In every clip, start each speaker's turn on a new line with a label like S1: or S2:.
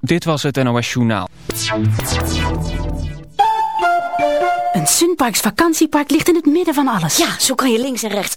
S1: Dit was het NOS Journaal.
S2: Een Sunparks vakantiepark ligt in het midden van alles.
S3: Ja, zo kan je links en rechts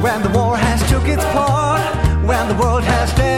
S4: when the
S5: war has took its part, when the world has
S4: taken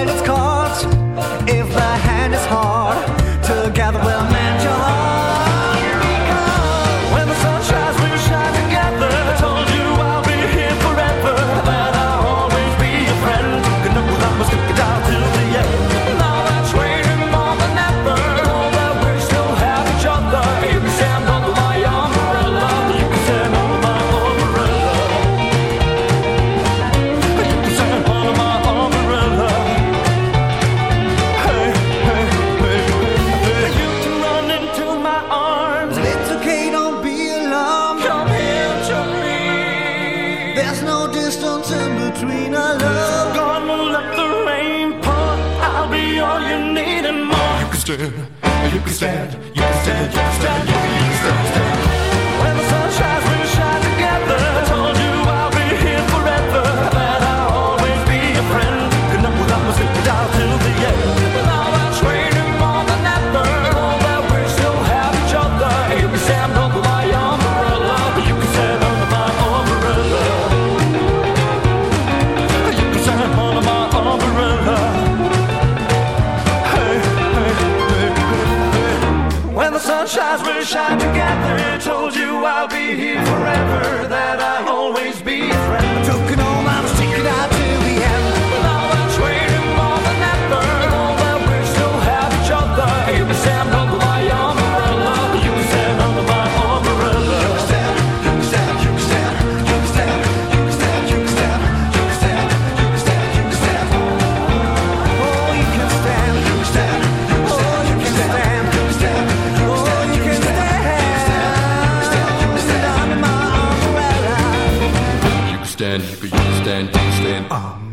S4: stand, you could
S6: use stand,
S4: stand.
S5: Um,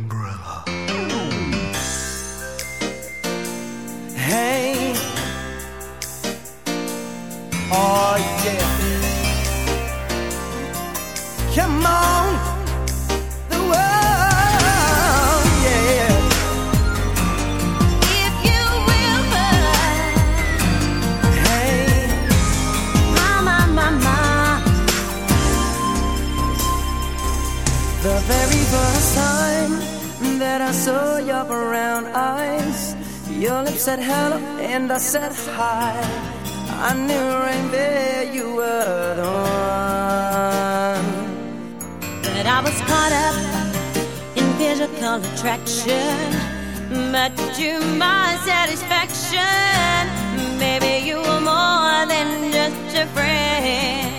S5: said hello and I said hi. I knew right there you were the one.
S7: But I was caught up in physical attraction. But to my satisfaction, baby, you
S5: were
S7: more than just a friend.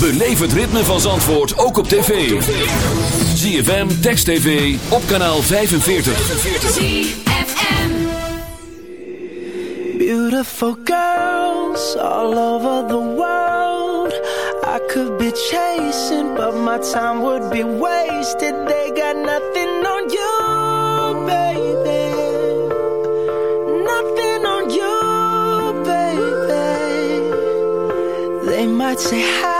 S8: Beleef het ritme van Zandvoort ook op tv. ZFM, Text TV, op kanaal 45.
S5: Beautiful girls all over the world. I could be chasing, but my time would be wasted. They got nothing on you, baby. Nothing on you, baby. They might say hi,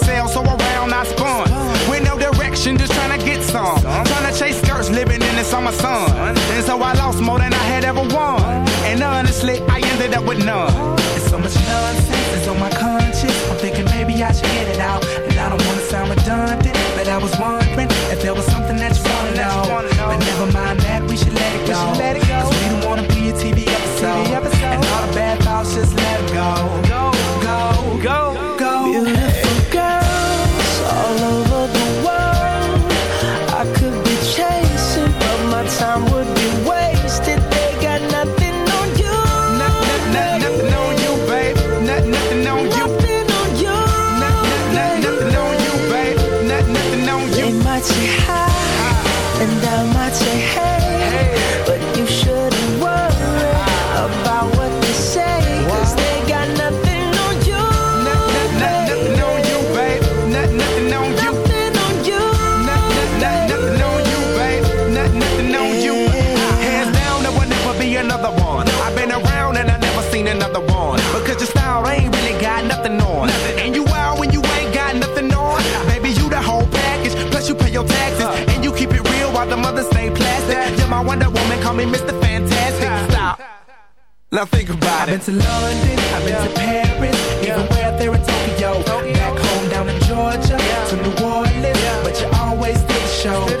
S9: the summer sun. And so I lost more than I had ever won. And honestly, I ended up with none. So much nonsense that's on my conscience. I'm thinking maybe I should get it out. And I don't wanna sound redundant, but I was wondering me Mr. Fantastic. Stop. Now think about it. I've been to London, I've been to Paris, even way out there in Tokyo. Back home down in Georgia, to New Orleans, but you always did the show.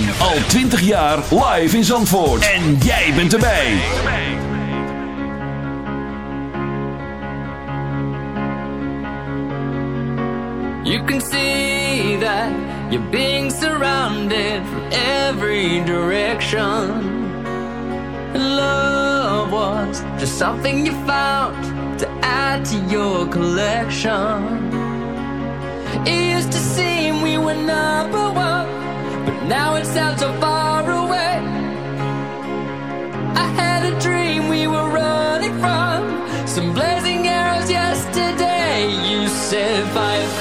S8: ZFM. Al 20 jaar live in Zandvoort. En jij bent erbij.
S10: You can see that you're being surrounded from every direction. Love was just something you found to add to your collection. Now it sounds so far away. I had a dream we were running from some blazing arrows yesterday. You said fire.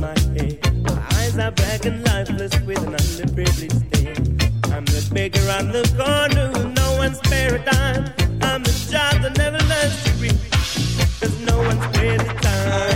S11: my head. My eyes are black and lifeless with an underprivileged stare. I'm the beggar on the corner who no one's paradigm. I'm the child that never learns to read, cause no one's really time.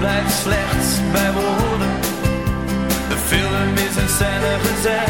S12: blijft slechts bij woorden. De film is in scène gezet.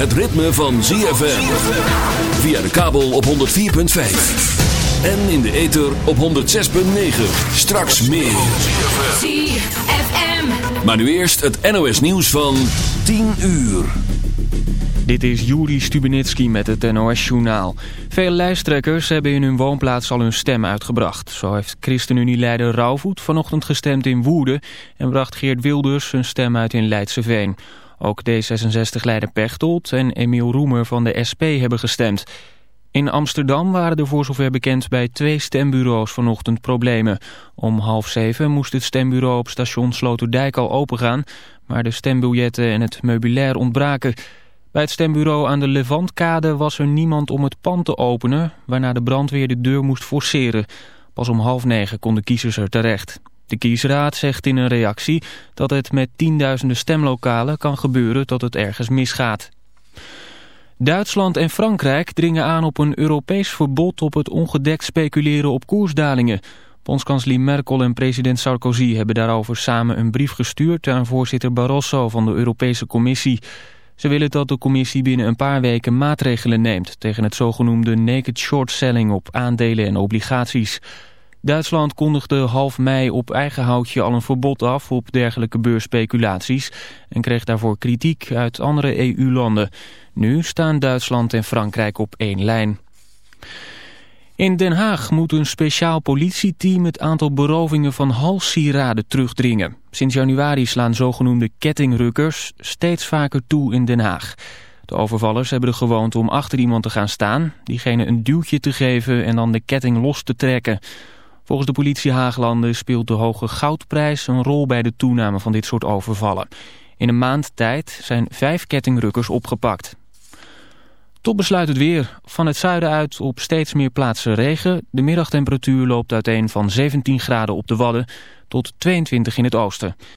S8: het ritme van ZFM. Via de kabel op 104.5. En in de ether op 106.9. Straks meer.
S13: ZFM.
S8: Maar nu eerst het NOS nieuws van 10 uur.
S1: Dit is Juri Stubenitski met het NOS-journaal. Veel lijsttrekkers hebben in hun woonplaats al hun stem uitgebracht. Zo heeft ChristenUnie-leider Rauwvoet vanochtend gestemd in Woerden... en bracht Geert Wilders zijn stem uit in Leidseveen. Ook D66-leider Pechtold en Emiel Roemer van de SP hebben gestemd. In Amsterdam waren er voor zover bekend bij twee stembureaus vanochtend problemen. Om half zeven moest het stembureau op station Sloterdijk al opengaan... maar de stembiljetten en het meubilair ontbraken... Bij het stembureau aan de Levantkade was er niemand om het pand te openen... waarna de brandweer de deur moest forceren. Pas om half negen konden kiezers er terecht. De kiesraad zegt in een reactie dat het met tienduizenden stemlokalen kan gebeuren dat het ergens misgaat. Duitsland en Frankrijk dringen aan op een Europees verbod op het ongedekt speculeren op koersdalingen. Bondskanselier Merkel en president Sarkozy hebben daarover samen een brief gestuurd aan voorzitter Barroso van de Europese Commissie. Ze willen dat de commissie binnen een paar weken maatregelen neemt tegen het zogenoemde naked short selling op aandelen en obligaties. Duitsland kondigde half mei op eigen houtje al een verbod af op dergelijke beursspeculaties en kreeg daarvoor kritiek uit andere EU-landen. Nu staan Duitsland en Frankrijk op één lijn. In Den Haag moet een speciaal politieteam het aantal berovingen van halssieraden terugdringen. Sinds januari slaan zogenoemde kettingrukkers steeds vaker toe in Den Haag. De overvallers hebben de gewoonte om achter iemand te gaan staan, diegene een duwtje te geven en dan de ketting los te trekken. Volgens de politie Haaglanden speelt de hoge goudprijs een rol bij de toename van dit soort overvallen. In een maand tijd zijn vijf kettingrukkers opgepakt. Tot besluit het weer. Van het zuiden uit op steeds meer plaatsen regen. De middagtemperatuur loopt uiteen van 17 graden op de Wadden tot 22 in het oosten.